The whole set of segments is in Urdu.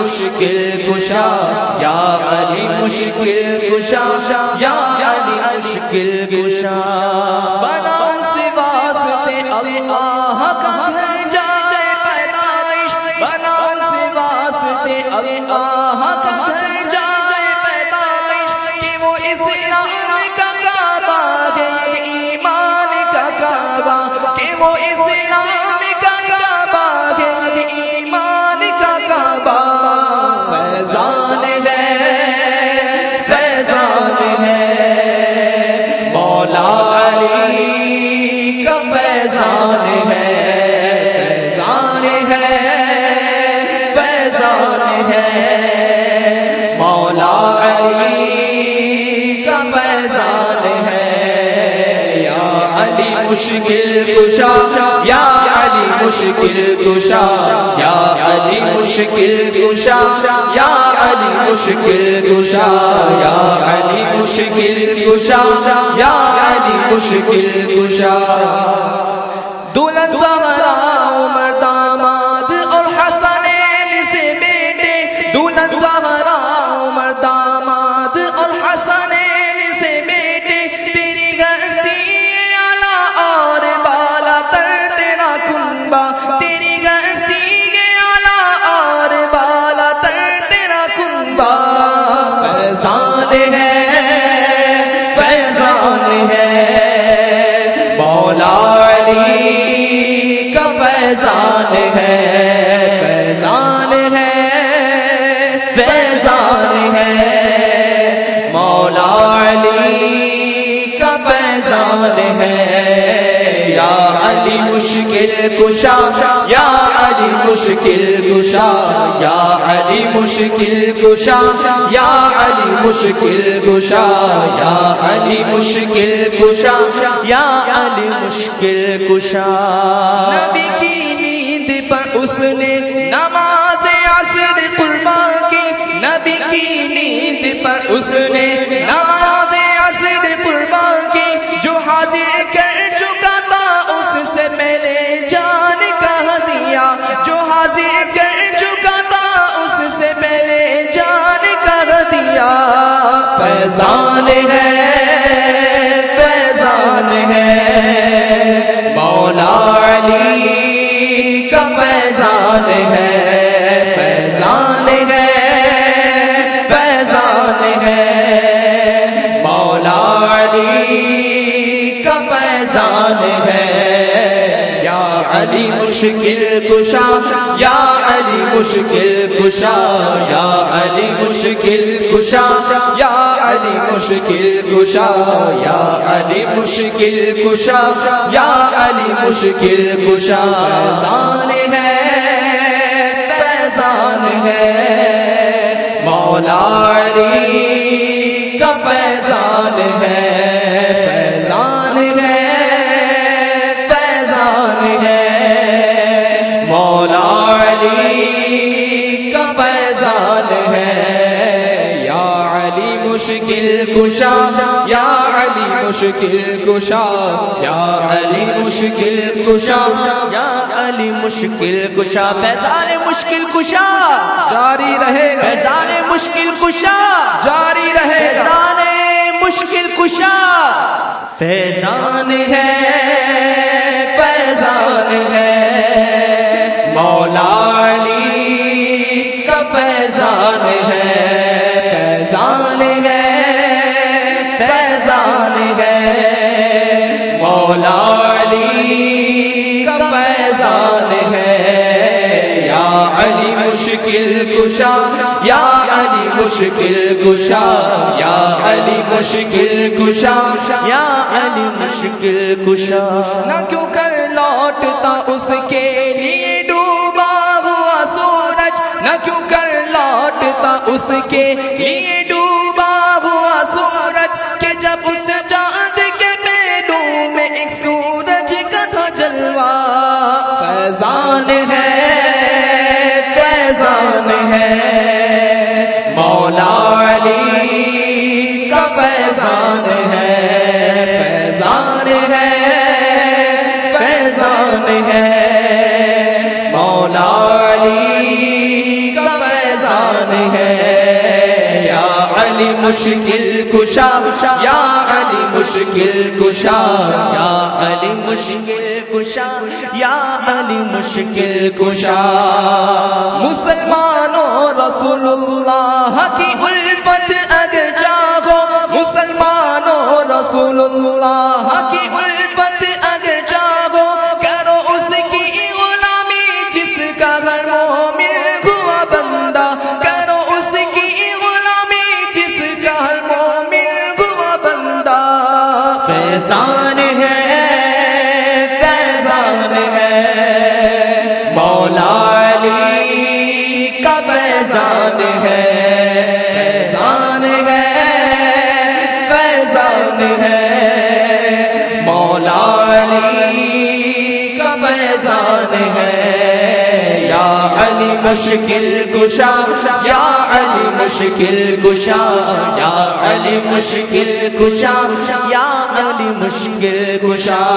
مشکل کشا، یا علی مشکل کشا، یا علی مشکل کشا۔ بنا سے واسطے اللہ کا مشکل کشا، یا علی مشکل کشا، یا علی مشکل کشا، یا علی مشکل کشا، یا علی مشکل کشا، یا علی مشکل کشا۔ دولت فیضان ہے فیضان ہے فیضان ہے۔ مولا علی کا فیضان ہے۔ یا علی مشکل کشا، یا علی مشکل کشا، یا علی مشکل کشا، یا علی مشکل کشا، یا علی مشکل کشا، یا علی مشکل کشا۔ نبی کی نیند پر اس نے نماز عصر قربان کی۔ نبی کی نیند پر اس نے نماز عصر قربان کی۔ جو حاضر کر فیضان ہے فیضان ہے۔ مولا علی کا فیضان ہے۔ مشکل کشا، یا علی مشکل کشا، یا علی مشکل کشا، یا علی مشکل کشا، یا علی مشکل کشا، یا علی مشکل کشا۔ فیضان ہے فیضان ہے، مولا علی۔ کشا یا علی مشکل کشا یا علی مشکل کشا یا علی مشکل کشا فیضان مشکل کشا جاری رہے گا۔ فیضان مشکل کشا جاری رہے گا۔ مشکل کشا فیضان ہے فیضان ہے مولا علی کا فیضان ہے۔ مولا علی کا فیضان ہے۔ یا علی مشکل کشا، یا علی مشکل کشا، یا علی مشکل کشا، یا علی مشکل کشا۔ نہ کیوں کر لوٹتا اس کے لیے ڈوبا ہوا سورج، نہ کیوں کر لوٹتا اس کے لیے ہے مولا علی کا فیضان ہے۔ یا علی مشکل کشا، یا علی مشکل کشا، یا علی مشکل کشا، یا علی مشکل کشا۔ مسلمانوں رسول اللہ کی الفت اگر جاگو مسلمانوں رسول اللہ کی فیضان ہے فیضان ہے فیضان ہے۔ مولا علی کا فیضان ہے۔ یا علی مشکل کشا، یا علی مشکل کشا، یا علی مشکل کشا، یا علی مشکل کشا۔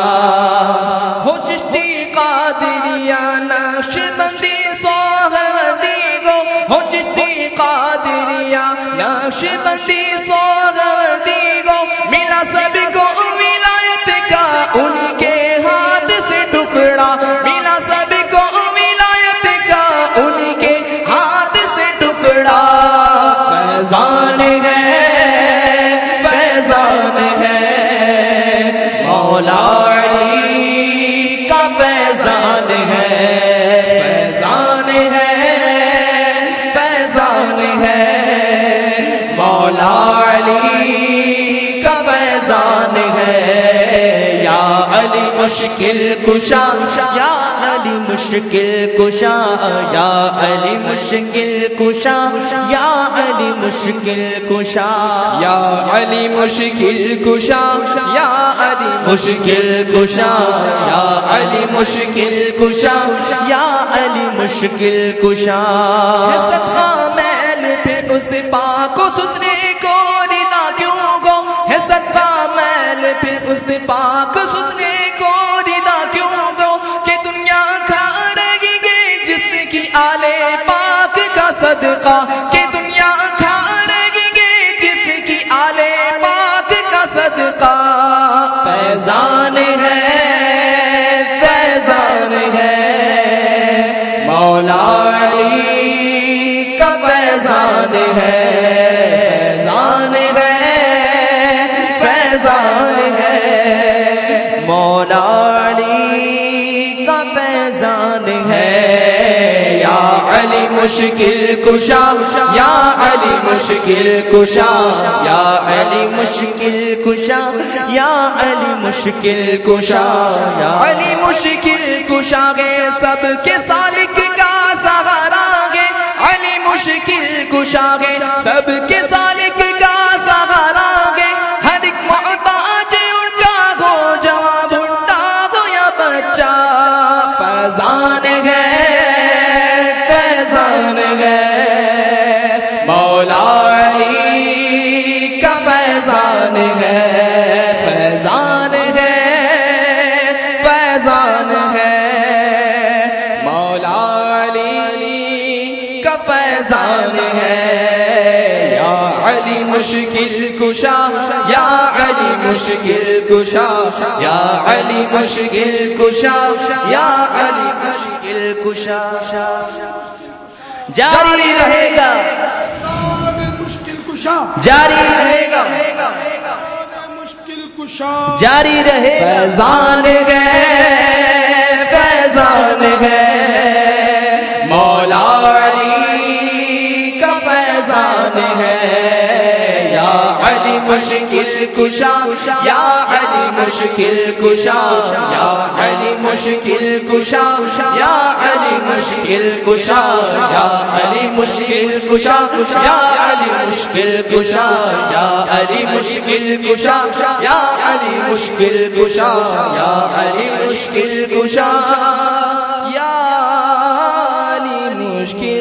مشکل کشا یا علی مشکل کشا یا علی مشکل کشا یا علی مشکل کشا یا علی مشکل کشا یا علی مشکل کشا یا علی مشکل کشا یا علی مشکل کشا۔ پہ اس پاک کو سترے کو ردا کیوں گو؟ ہے صدقہ میل پہ اس پاک صدقہ کہ دنیا کھا رہی گے جس کی آلے پاک کا صدقہ۔ فیضان ہے فیضان ہے۔ مولا علی کا فیضان ہے۔ مشکل کشا، یا علی مشکل کشا، یا علی مشکل کشا، یا علی مشکل کشا، یا علی مشکل کشا گے سب کے سالک کا سہارا گے، علی مشکل کشا گے سب کے مشکل کشا، یا علی مشکل کشا، یا علی مشکل کشا، یا علی مشکل کشا. جاری رہے گا۔ مشکل کشا جاری رہے گا۔ مشکل کشا جاری رہے فیضان گئے فیضان گئے مولا علی کا فیضان ہے علی مشکل کشا یا علی مشکل کشا یا علی مشکل کشا یا علی مشکل کشا یا علی مشکل کشا یا علی مشکل کشا یا علی مشکل کشا یا علی مشکل کشا یا علی مشکل کشا یا علی مشکل